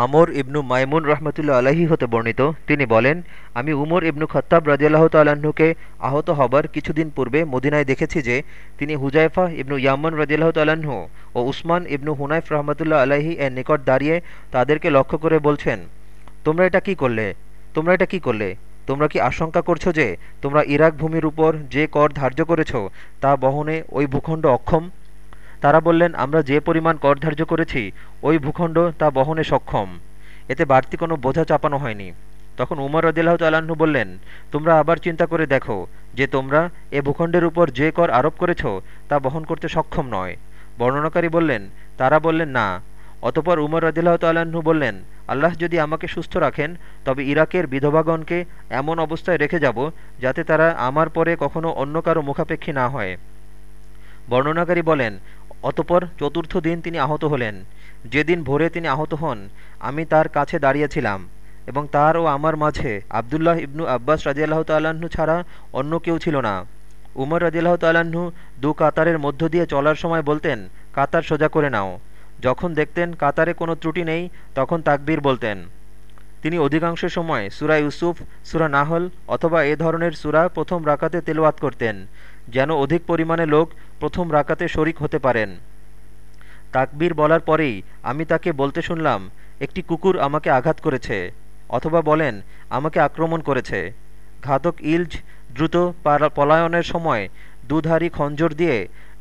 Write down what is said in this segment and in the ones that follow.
আমর ইবনু মাইমুন রহমতুল্লা আলাহি হতে বর্ণিত। তিনি বলেন, আমি উমর ইবনু খত্তাব রাজিয়াল্লাহ তাল্লাহ্নকে আহত হবার কিছুদিন পূর্বে মদিনায় দেখেছি যে, তিনি হুজাইফা ইবনু ইয়ামন রাজিয়াল্লাহ তাল্লাহ্ন ও উসমান ইবনু হুনাইফ রহমতুল্লাহ আলাহি এর নিকট দাঁড়িয়ে তাদেরকে লক্ষ্য করে বলছেন, তোমরা এটা কি করলে? তোমরা এটা কি করলে? তোমরা কি আশঙ্কা করছ যে, তোমরা ইরাক ভূমির উপর যে কর ধার্য করেছ, তা বহনে ওই ভূখণ্ড অক্ষম? তারা বললেন, আমরা যে পরিমাণ কর ধার্য করেছি, ওই ভূখণ্ড তা বহনে সক্ষম। এতে বাড়তি কোনো বোঝা চাপানো হয়নি। তখন উমর রদিল্লাহ তাল্লাহ্ন বললেন, তোমরা আবার চিন্তা করে দেখো যে তোমরা এ ভূখণ্ডের উপর যে কর আরোপ করেছ, তা বহন করতে সক্ষম নয়। বর্ণনাকারী বললেন, তারা বললেন, না। অতপর উমর রদিল্লাহ তাল্লাহ্ন বললেন, আল্লাহ যদি আমাকে সুস্থ রাখেন, তবে ইরাকের বিধবাগণকে এমন অবস্থায় রেখে যাব, যাতে তারা আমার পরে কখনো অন্য কারও মুখাপেক্ষী না হয়। বর্ণনাকারী বলেন অতপর চতুর্থ দিন তিনি আহত হলেন। যেদিন ভোরে তিনি আহত হন, আমি তার কাছে দাঁড়িয়েছিলাম এবং তার ও আমার মাঝে আবদুল্লাহ ইবনু আব্বাস রাজিয়াল্লাহ তাল্লাহ্ন ছাড়া অন্য কেউ ছিল না। উমর রাজিয়াল্লাহ তাল্লাহ্ন দু কাতারের মধ্য দিয়ে চলার সময় বলতেন, কাতার সোজা করে নাও। যখন দেখতেন কাতারে কোনো ত্রুটি নেই, তখন তাকবীর বলতেন। তিনি অধিকাংশ সময় সুরা ইউসুফ, সুরা নাহল অথবা এ ধরনের সুরা প্রথম রাকাতে তেলোয়াত করতেন, যেন অধিক পরিমাণে লোক প্রথম রাকাতে শরিক হতে পারেন। তাকবীর বলার পরেই আমি তাকে বলতে শুনলাম, একটি কুকুর আমাকে আঘাত করেছে, অথবা বলেন, আমাকে আক্রমণ করেছে। ঘাতক ইলজ দ্রুত পলায়নের সময় দুধারী খঞ্জর দিয়ে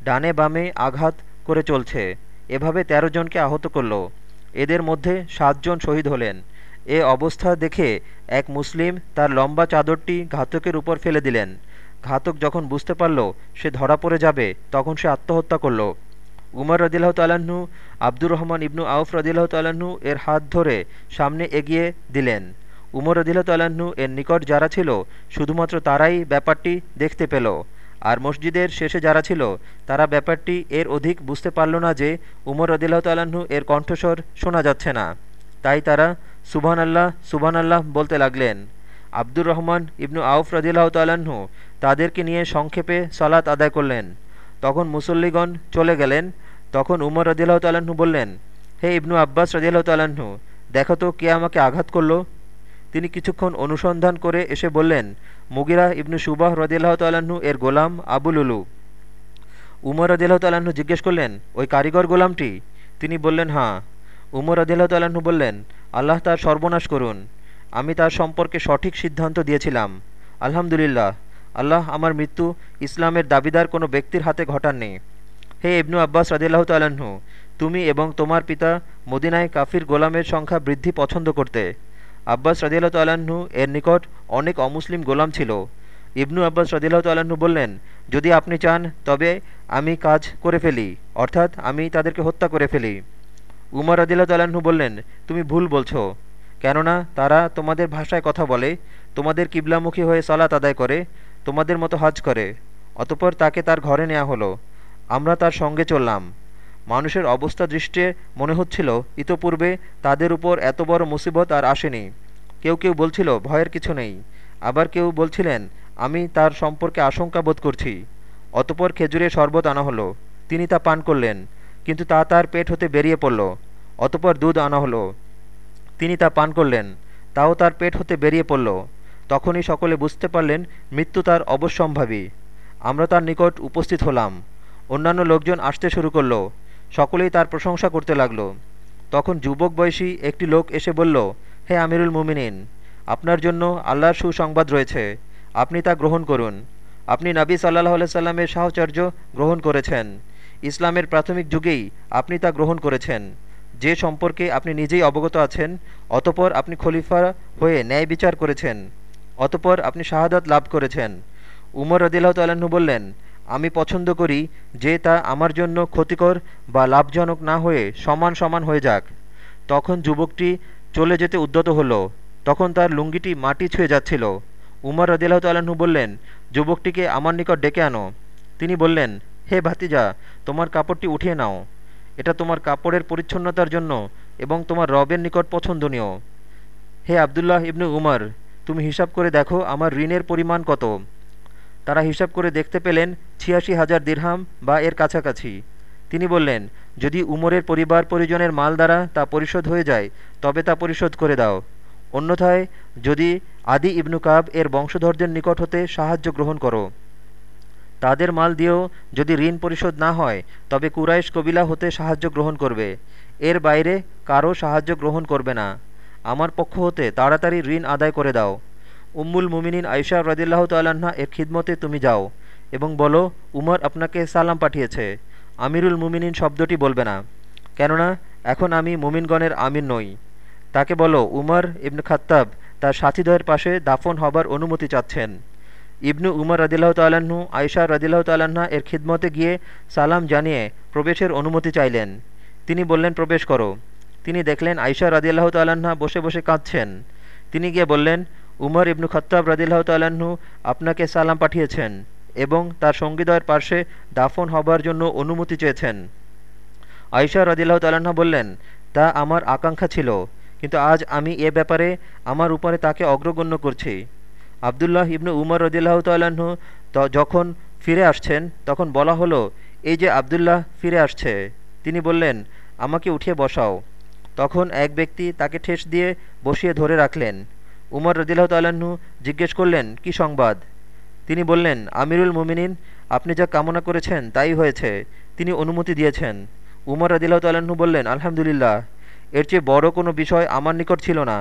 ডানে বামে আঘাত করে চলছে। এভাবে ১৩ জনকে আহত করল। এদের মধ্যে সাতজন শহীদ হলেন। এ অবস্থা দেখে এক মুসলিম তার লম্বা চাদরটি ঘাতকের উপর ফেলে দিলেন। ঘাতক যখন বুঝতে পারল সে ধরা পড়ে যাবে, তখন সে আত্মহত্যা করল। উমর রদিল্লাহ তাল্লাহ্ন আব্দুর রহমান ইবনু আউফ রদিল্লাহ তাল্লাহ্ন এর হাত ধরে সামনে এগিয়ে দিলেন। উমর রদিল্লাহ তাল্লাহ্ন এর নিকট যারা ছিল, শুধুমাত্র তারাই ব্যাপারটি দেখতে পেল। আর মসজিদের শেষে যারা ছিল, তারা ব্যাপারটি এর অধিক বুঝতে পারল না যে উমর রদিল্লাহ তাল্লাহ্ন এর কণ্ঠস্বর শোনা যাচ্ছে না। তাই তারা সুবহান আল্লাহ সুবহান আল্লাহ বলতে লাগলেন। আব্দুর রহমান ইবনু আউফ রদিল্লাহ তাল্লাহ্ন তাদেরকে নিয়ে সংক্ষেপে সলাৎ আদায় করলেন। তখন মুসল্লিগণ চলে গেলেন। তখন উমর রদিল্লাহ তাল্লাহ্ন বললেন, হে ইবনু আব্বাস রদিল্লাহ তাল্লাহ্ন দেখো তো কে আমাকে আঘাত করল? তিনি কিছুক্ষণ অনুসন্ধান করে এসে বললেন, মুগিরা ইবনু সুবাহ রদিল্লাহ তাল্লাহ্ন এর গোলাম আবুল উলু উমর রদিল্লাহ তাল্লাহ্ন জিজ্ঞেস করলেন, ওই কারিগর গোলামটি? তিনি বললেন হাঁ উমর রদিল্লাহ তাল্লাহ্ন বললেন, আল্লাহ তার সর্বনাশ করুন। আমি তার সম্পর্কে সঠিক সিদ্ধান্ত দিয়েছিলাম। আলহামদুলিল্লাহ, আল্লাহ আমার মৃত্যু ইসলামের দাবিদার কোনো ব্যক্তির হাতে ঘটাননি। হে ইবনু আব্বাস রাজিল্লাহ তাল্লাহ্ন তুমি এবং তোমার পিতা মদিনায় কাফির গোলামের সংখ্যা বৃদ্ধি পছন্দ করতে। আব্বাস রাজিল্লাহ তাল্লাহ্ন এর নিকট অনেক অমুসলিম গোলাম ছিল। ইবনু আব্বাস রদিল্লাহ তাল্লাহ্ন বললেন, যদি আপনি চান, তবে আমি কাজ করে ফেলি, অর্থাৎ আমি তাদেরকে হত্যা করে ফেলি। উমর রদিল্লাহ তাল্লাহ্ন বললেন, তুমি ভুল বলছো। কেননা তারা তোমাদের ভাষায় কথা বলে, তোমাদের কিবলামুখী হয়ে সালাত আদায় করে, তোমাদের মতো হজ করে। অতপর তাকে তার ঘরে নেওয়া হলো। আমরা তার সঙ্গে চললাম। মানুষের অবস্থা দৃষ্টে মনে হচ্ছিল, ইতোপূর্বে তাদের উপর এত বড় মুসিবত আর আসেনি। কেউ কেউ বলছিল, ভয়ের কিছু নেই। আবার কেউ বলছিলেন, আমি তার সম্পর্কে আশঙ্কা বোধ করছি। অতপর খেজুরের শরবত আনা হলো। তিনি তা পান করলেন, কিন্তু তা তার পেট হতে বেরিয়ে পড়ল। অতপর দুধ আনা হলো। তিনি তা পান করলেন, তাও তার পেট হতে বেরিয়ে পড়ল। তখনই সকলে বুঝতে পারলেন, মৃত্যু তার অবশ্যম্ভাবী। আমরা তার নিকট উপস্থিত হলাম। অন্যান্য লোকজন আসতে শুরু করল। সকলেই তার প্রশংসা করতে লাগল। তখন যুবক বয়সী একটি লোক এসে বলল, হে আমিরুল মুমিনিন, আপনার জন্য আল্লাহর সুসংবাদ রয়েছে। আপনি তা গ্রহণ করুন। আপনি নাবী সাল্লাহ সাল্লামের সাহচর্য গ্রহণ করেছেন। ইসলামের প্রাথমিক যুগেই আপনি তা গ্রহণ করেছেন। যে সম্পর্কে আপনি নিজেই অবগত আছেন, অতপর আপনি খলিফা হয়ে ন্যায় বিচার করেছেন, অতপর আপনি শাহাদাত লাভ করেছেন। উমর রদিল্লাহ তাল্লাহ্ন বললেন, আমি পছন্দ করি যে তা আমার জন্য ক্ষতিকর বা লাভজনক না হয়ে সমান সমান হয়ে যাক। তখন যুবকটি চলে যেতে উদ্যত হলো। তখন তার লুঙ্গিটি মাটি ছুঁয়ে যাচ্ছিল। উমর রদিল্লাহ তাল্লাহ্ন বললেন, যুবকটিকে আমার নিকট ডেকে আনো। তিনি বললেন, হে ভাতিজা, তোমার কাপড়টি উঠিয়ে নাও। এটা তোমার কাপড়ের পরিচ্ছন্নতার জন্য এবং তোমার রবের নিকট পছন্দনীয়। হে আবদুল্লাহ ইবনু উমর, তুমি হিসাব করে দেখো আমার ঋণের পরিমাণ কত। তারা হিসাব করে দেখতে পেলেন ছিয়াশি হাজার দিরহাম বা এর কাছাকাছি। তিনি বললেন, যদি উমরের পরিবার পরিজনের মাল দ্বারা তা পরিশোধ হয়ে যায়, তবে তা পরিশোধ করে দাও। অন্যথায়, যদি আদি ইবনু কাব এর বংশধরদের নিকট হতে সাহায্য গ্রহণ করো। তাদের মাল দিয়েও যদি ঋণ পরিশোধ না হয়, তবে কুরাইশ কবিলা হতে সাহায্য গ্রহণ করবে। এর বাইরে কারও সাহায্য গ্রহণ করবে না। আমার পক্ষ হতে তাড়াতাড়ি ঋণ আদায় করে দাও। উম্মুল মুমিনিন আয়সা রদিল্লাহ তাল্লাহা এর খিদমতে তুমি যাও এবং বলো, উমর আপনাকে সালাম পাঠিয়েছে। আমিরুল মুমিনিন শব্দটি বলবে না। কেননা, এখন আমি মুমিনগণের আমির নই। তাকে বলো, উমর ইবনু খাত্তাব তার সাথীদ্বয়ের পাশে দাফন হবার অনুমতি চাচ্ছেন। ইবনু উমর রদিল্লাহ তাল্লাহ্ন আয়সা রদিল্লাহ তাল্লাহা এর খিদমতে গিয়ে সালাম জানিয়ে প্রবেশের অনুমতি চাইলেন। তিনি বললেন, প্রবেশ করো। তিনি দেখলেন আয়সা রদিল্লাহ তাল্লাহা বসে বসে কাঁদছেন। তিনি গিয়ে বললেন, উমর ইবনু খত্তাব রদিল্লাহ তাল্লাহ্ন আপনাকে সালাম পাঠিয়েছেন এবং তার সঙ্গীদয়ের পার্শ্বে দাফন হবার জন্য অনুমতি চেয়েছেন। আয়সা রদিল্লাহ তাল্লাহা বললেন, তা আমার আকাঙ্ক্ষা ছিল, কিন্তু আজ আমি এ ব্যাপারে আমার উপরে তাকে অগ্রগণ্য করছি। আবদুল্লাহ ইবনু উমর রদিল্লাহ তাল্লাহ্ন যখন ফিরে আসছেন, তখন বলা হলো, এই যে আবদুল্লাহ ফিরে আসছে, তিনি বললেন, আমাকে উঠিয়ে বসাও। তখন এক ব্যক্তি তাকে ঠেস দিয়ে বসিয়ে ধরে রাখলেন। উমর রদিল্লাহ তাল্লাহ্ন জিজ্ঞেস করলেন, কি সংবাদ? তিনি বললেন, আমিরুল মুমিনিন, আপনি যা কামনা করেছেন তাই হয়েছে, তিনি অনুমতি দিয়েছেন। উমর রদিল্লাহ তাল্লাহ্ন বললেন, আলহামদুলিল্লাহ, এর চেয়ে বড় কোনো বিষয় আমার নিকট ছিল না।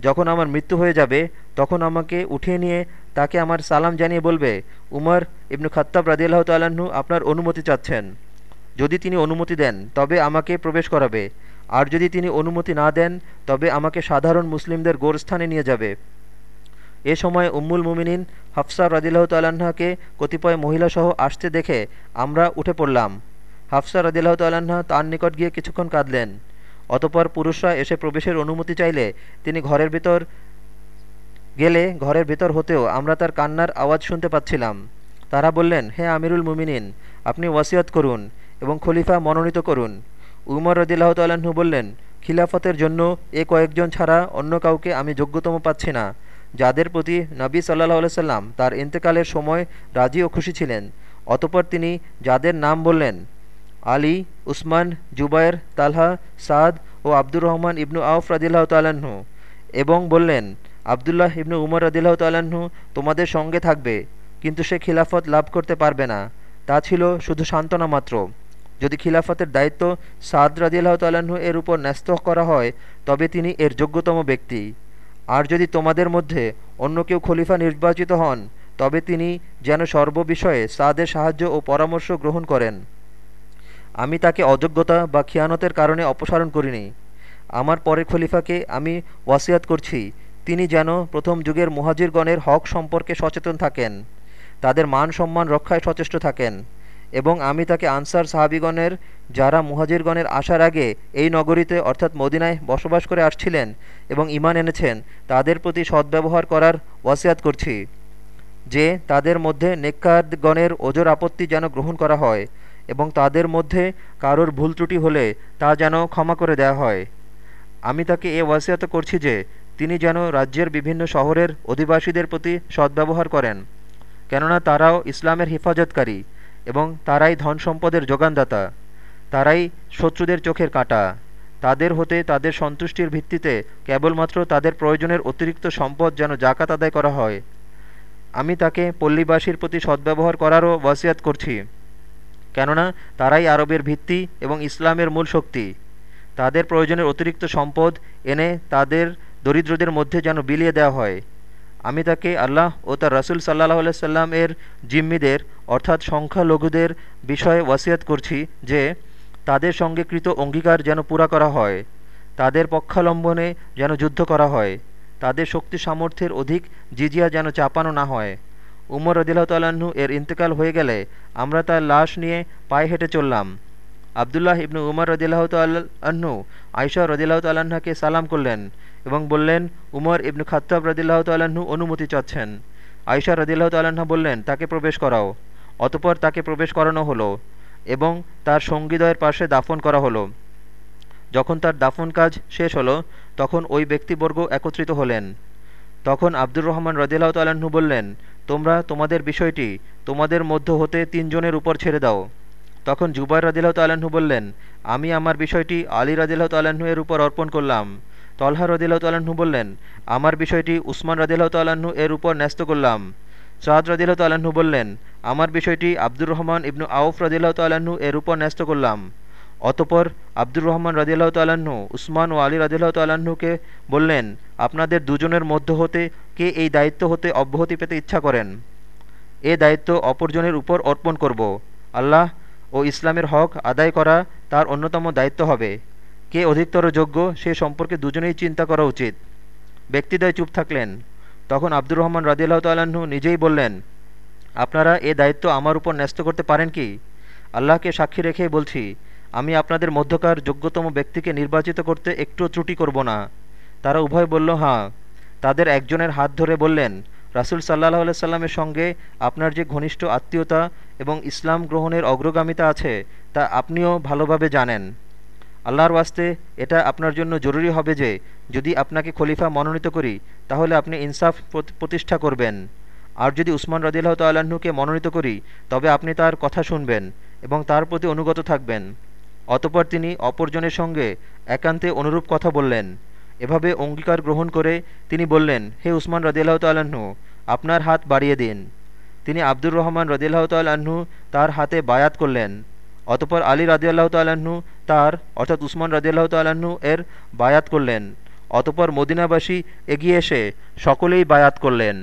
যখন আমার মৃত্যু হয়ে যাবে, তখন আমাকে উঠিয়ে নিয়ে তাকে আমার সালাম জানিয়ে বলবে, উমর ইবনু খাত্তাব রাদিল্লাহ তাল্লাহ্ন আপনার অনুমতি চাচ্ছেন। যদি তিনি অনুমতি দেন, তবে আমাকে প্রবেশ করাবে। আর যদি তিনি অনুমতি না দেন, তবে আমাকে সাধারণ মুসলিমদের গোরস্থানে নিয়ে যাবে। এ সময় উম্মুল মুমিনিন হাফসা রদিল্লাহ তাল্লাহাকে কতিপয় মহিলাসহ আসতে দেখে আমরা উঠে পড়লাম। হাফসা রদিল্লাহ তাল্লাহা তার নিকট গিয়ে কিছুক্ষণ কাঁদলেন। অতপর পুরুষরা এসে প্রবেশের অনুমতি চাইলে তিনি ঘরের ভিতর গেলে ঘরের ভিতর হতেও আমরা তার কান্নার আওয়াজ শুনতে পাচ্ছিলাম। তারা বললেন, হে আমিরুল মুমিনিন, আপনি ওয়াসিয়ত করুন এবং খলিফা মনোনীত করুন। উমর রদিল্লাহ তাল্লাহ্ন বললেন, খিলাফতের জন্য এ কয়েকজন ছাড়া অন্য কাউকে আমি যোগ্যতম পাচ্ছি না। যাদের প্রতি নবী সাল্লাহ সাল্লাম তার ইন্তেকালের সময় রাজি ও খুশি ছিলেন। অতপর তিনি যাদের নাম বললেন আলী, উসমান, জুবায়ের, তালহা, সাদ ও আব্দুর রহমান ইবনু আউফ রাদিল্লাহ তাল্লাহ্ন এবং বললেন, আবদুল্লাহ ইবনু উমর রদিল্লাহ তাল্লাহ্ন তোমাদের সঙ্গে থাকবে, কিন্তু সে খিলাফত লাভ করতে পারবে না। তা ছিল শুধু সান্ত্বনা মাত্র। যদি খিলাফতের দায়িত্ব সাদ রাদিল্লাহ তাল্লাহ্ন এর উপর ন্যস্ত করা হয়, তবে তিনি এর যোগ্যতম ব্যক্তি। আর যদি তোমাদের মধ্যে অন্য কেউ খলিফা নির্বাচিত হন, তবে তিনি যেন সর্ববিষয়ে সাদের সাহায্য ও পরামর্শ গ্রহণ করেন। আমি তাকে অযোগ্যতা বা খিয়ানতের কারণে অপসারণ করিনি। আমার পরের খলিফাকে আমি ওয়াসিয়াত করছি। তিনি যেন প্রথম যুগের মুহাজিরগণের হক সম্পর্কে সচেতন থাকেন, তাদের মান সম্মান রক্ষায় সচেষ্ট থাকেন এবং আমি তাকে আনসার সাহাবিগণের যারা মুহাজিরগণের আসার আগে এই নগরীতে অর্থাৎ মদিনায় বসবাস করে আসছিলেন এবং ইমান এনেছেন, তাদের প্রতি সদ্ব্যবহার করার ওয়াসিয়াত করছি যে তাদের মধ্যে নেককারগণের ওজোর আপত্তি যেন গ্রহণ করা হয়। এবং তাদের মধ্যে কারোর ভুল ত্রুটি হলে তা যেন ক্ষমা করে দেয়া হয়। আমি তাকে এ ওয়াসিয়াত করছি যে, তিনি যেন রাজ্যের বিভিন্ন শহরের অধিবাসীদের প্রতি সদ্ব্যবহার করেন, কেননা তারাও ইসলামের হেফাজতকারী এবং তারাই ধন সম্পদের যোগানদাতা। তারাই শত্রুদের চোখের কাঁটা। তাদের হতে তাদের সন্তুষ্টির ভিত্তিতে কেবলমাত্র তাদের প্রয়োজনের অতিরিক্ত সম্পদ যেন জাকাত আদায় করা হয়। আমি তাকে পল্লীবাসীর প্রতি সদ্ব্যবহার করারও ওয়াসিয়াত করছি। কেননা তারাই আরবের ভিত্তি এবং ইসলামের মূল শক্তি। তাদের প্রয়োজনের অতিরিক্ত সম্পদ এনে তাদের দরিদ্রদের মধ্যে যেন বিলিয়ে দেওয়া হয়। আমি তাকে আল্লাহ ও তার রাসুল সাল্লাহ সাল্লাম এর জিম্মিদের, অর্থাৎ সংখ্যালঘুদের বিষয়ে ওয়াসিয়াত করছি যে, তাদের সঙ্গে কৃত অঙ্গীকার যেন পুরা করা হয়। তাদের পক্ষালম্বনে যেন যুদ্ধ করা হয়। তাদের শক্তি সামর্থ্যের অধিক জিজিয়া যেন চাপানো না হয়। উমর রদিল্লাহ তাল্লাহ্ন এর ইন্তেকাল হয়ে গেলে আমরা তার লাশ নিয়ে পায়ে হেঁটে চললাম। আবদুল্লাহ ইবনু উমর রদিল্লাহ তাল্লাহ্ন আয়সা রদিল্লাহ তাল্লাহ্নকে সালাম করলেন এবং বললেন, উমর ইবনু খাত্তাব রদিল্লাহ তাল্লাহ্ন অনুমতি চাচ্ছেন। আয়সা রদিল্লাহ তাল্লাহ্ন বললেন, তাকে প্রবেশ করাও। অতপর তাকে প্রবেশ করানো হলো এবং তার সঙ্গীদয়ের পাশে দাফন করা হলো। যখন তার দাফন কাজ শেষ হলো, তখন ওই ব্যক্তিবর্গ একত্রিত হলেন। তখন আব্দুর রহমান রদিল্লাহ তাল্লাহ্ন বললেন তোমরা তোমাদের বিষয়টি তোমাদের মধ্য হতে তিনজনের উপর ছেড়ে দাও। তখন জুবাই রাদিল্লাহ তাল্লাহ্ন বললেন, আমি আমার বিষয়টি আলী রাদিল্লাহ তাল্লাহ্ন এর উপর অর্পণ করলাম। তলহা রদিল্লাহ তাল্লাহ্ন বললেন, আমার বিষয়টি উসমান রাদিল্লাহ তাল্লাহ্ন এর উপর ন্যস্ত করলাম। সাদ রদিল্লাহ তাল্লাহ্ন বললেন, আমার বিষয়টি আব্দুর রহমান ইবনু আউফ রদিল্লাহ তাল্লাহ্ন এর উপর ন্যস্ত করলাম। অতপর আব্দুর রহমান রদিল্লাহ তাল্লাহ্ন উসমান ও আলী রদিল্লাহ তাল্লাহ্নকে বললেন, আপনাদের দুজনের মধ্য হতে কে এই দায়িত্ব হতে অব্যাহতি পেতে ইচ্ছা করেন? এ দায়িত্ব অপরজনের উপর অর্পণ করব। আল্লাহ ও ইসলামের হক আদায় করা তার অন্যতম দায়িত্ব হবে। কে অধিকতর যোগ্য সে সম্পর্কে দুজনেই চিন্তা করা উচিত। ব্যক্তিদ্বয় চুপ থাকলেন। তখন আব্দুর রহমান রাজিয়াল্লাহ তাল্লাহ্ন নিজেই বললেন, আপনারা এ দায়িত্ব আমার উপর ন্যস্ত করতে পারেন কি? আল্লাহকে সাক্ষী রেখে বলছি আমি আপনাদের মধ্যকার যোগ্যতম ব্যক্তিকে নির্বাচিত করতে একটুও ত্রুটি করব না। তারা উভয় বলল হাঁ তাদের একজনের হাত ধরে বললেন, রাসুল সাল্লাহ সাল্লামের সঙ্গে আপনার যে ঘনিষ্ঠ আত্মীয়তা এবং ইসলাম গ্রহণের অগ্রগামিতা আছে, তা আপনিও ভালোভাবে জানেন। আল্লাহর ওয়াস্তে এটা আপনার জন্য জরুরি হবে যে, যদি আপনাকে খলিফা মনোনীত করি, তাহলে আপনি ইনসাফ প্রতিষ্ঠা করবেন। আর যদি উসমান রদিল্লাহ তাল্লাহ্নকে মনোনীত করি, তবে আপনি তার কথা শুনবেন এবং তার প্রতি অনুগত থাকবেন। অতপর তিনি অপরজনের সঙ্গে একান্তে অনুরূপ কথা বললেন। এভাবে অঙ্গীকার গ্রহণ করে তিনি বললেন, হে উসমান রদিল্লাহ তাল্লাহ্ন আপনার হাত বাড়িয়ে দিন। তিনি আব্দুর রহমান রদিল্লাহ তাল্লাহ্ন তার হাতে বায়াত করলেন। অতপর আলী রাজিয়াল্লাহ তাল্লাহ্ন তার, অর্থাৎ উসমান রাজিয়াল্লাহ তাল্লাহ্ন এর বায়াত করলেন। অতপর মদিনাবাসী এগিয়ে এসে সকলেই বায়াত করলেন।